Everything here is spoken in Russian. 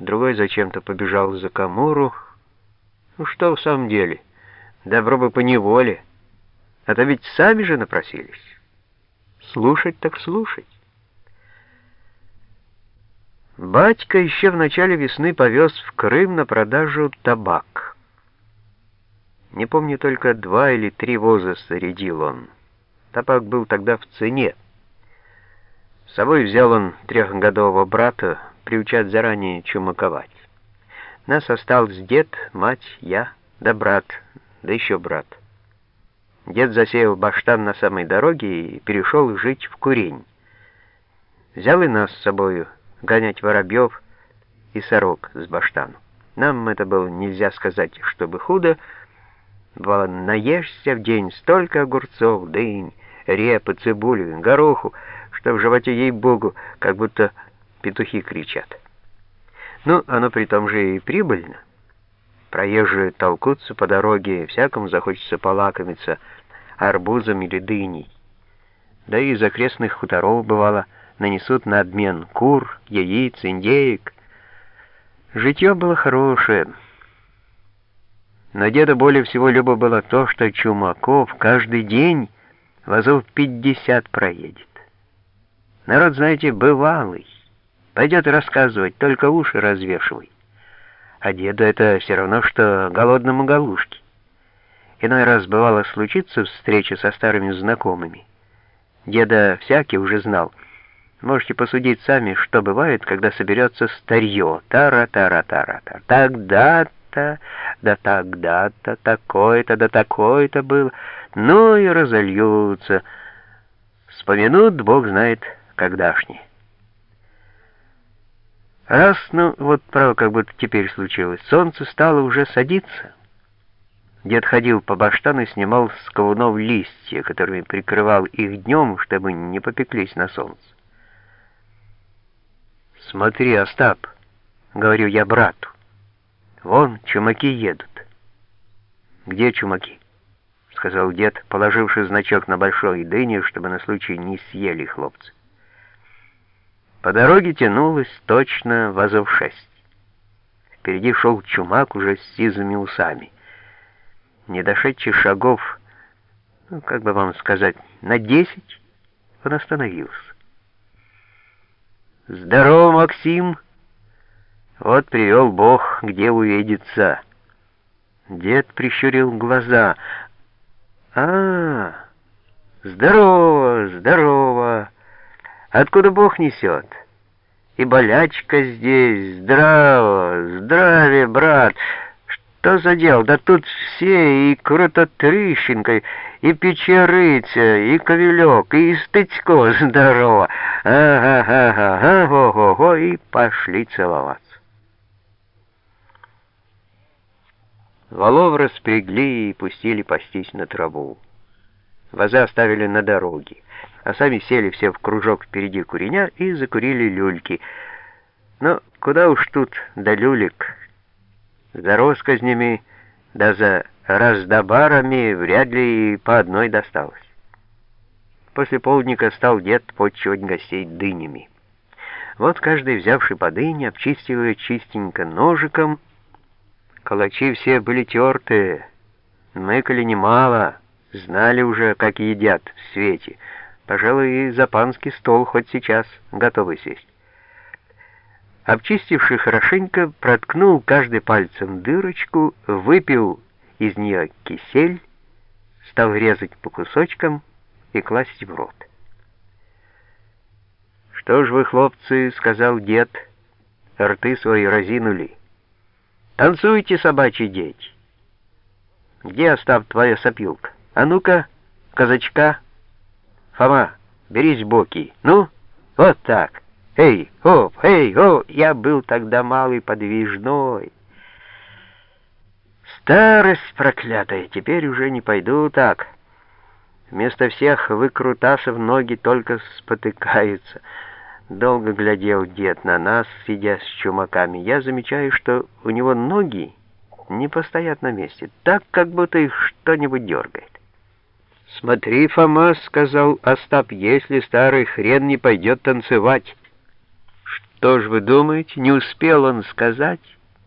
другой зачем-то побежал за Камуру. Ну что в самом деле, добро бы по неволе, а то ведь сами же напросились. Слушать так слушать. Батька еще в начале весны повез в Крым на продажу табак. Не помню, только два или три воза снарядил он. Табак был тогда в цене. С собой взял он трехгодового брата, приучать заранее чумаковать. Нас остался дед, мать, я, да брат, да еще брат. Дед засеял баштан на самой дороге и перешел жить в курень. Взял и нас с собою гонять воробьев и сорок с баштану. Нам это было нельзя сказать, чтобы худо, Бывало, наешься в день столько огурцов, дынь, репы, цибули, гороху, что в животе, ей-богу, как будто петухи кричат. Ну, оно при том же и прибыльно. Проезжие толкутся по дороге, всякому захочется полакомиться арбузом или дыней. Да и из окрестных хуторов, бывало, нанесут на обмен кур, яиц, индеек. Житье было хорошее — но деда более всего любо было то, что Чумаков каждый день вазов 50 проедет. Народ, знаете, бывалый. Пойдет рассказывать, только уши развешивай. А деду это все равно, что голодному галушке. Иной раз бывало случиться встреча со старыми знакомыми. Деда всякий уже знал. Можете посудить сами, что бывает, когда соберется старье. Тара-тара-тара-тара. Тогда-то да тогда-то такое-то, да такое-то было, ну и разольются. Вспомянут, Бог знает, когда-шние. Раз, ну, вот право, как будто теперь случилось, солнце стало уже садиться. Дед ходил по баштану и снимал с ковунов листья, которыми прикрывал их днем, чтобы не попеклись на солнце. «Смотри, Остап», — говорю я брату, Вон чумаки едут. Где чумаки? Сказал дед, положивший значок на большой дыне, чтобы на случай не съели хлопцы. По дороге тянулась точно вазов шесть. Впереди шел чумак уже с сизыми усами. Не дошедший шагов, ну, как бы вам сказать, на десять, он остановился. «Здорово, Максим!» Вот привел Бог, где увидеться. Дед прищурил глаза. А, здорово, здорово. Откуда Бог несет? И болячка здесь. Здраво, здравия, брат. Что за дело? Да тут все, и Крутотрыщенко, и Печерыця, и Ковелек, и Стыцко здорово. Ага-ага-ага, го-го-го, и пошли целоваться. Волов распрягли и пустили пастись на траву. Ваза оставили на дороге, а сами сели все в кружок впереди куреня и закурили люльки. Но куда уж тут до люлек? За росказнями, да за раздобарами вряд ли и по одной досталось. После полдника стал дед почивать гостей дынями. Вот каждый, взявший по дыне, обчистил ее чистенько ножиком, Калачи все были тертые, мыкали немало, знали уже, как едят в свете. Пожалуй, и за панский стол хоть сейчас готовы сесть. Обчистивший хорошенько, проткнул каждый пальцем дырочку, выпил из нее кисель, стал резать по кусочкам и класть в рот. «Что ж вы, хлопцы, — сказал дед, — рты свои разинули». Танцуйте, собачьи дети. Где остав твоя сопилка? А ну-ка, казачка. Фома, берись боки. Ну, вот так. Эй, оп, эй, о, я был тогда малый подвижной. Старость проклятая, теперь уже не пойду так. Вместо всех выкрутасов ноги только спотыкаются. Долго глядел дед на нас, сидя с чумаками. Я замечаю, что у него ноги не постоят на месте, так, как будто их что-нибудь дергает. «Смотри, Фома», — сказал Остап, — «если старый хрен не пойдет танцевать». Что ж вы думаете, не успел он сказать?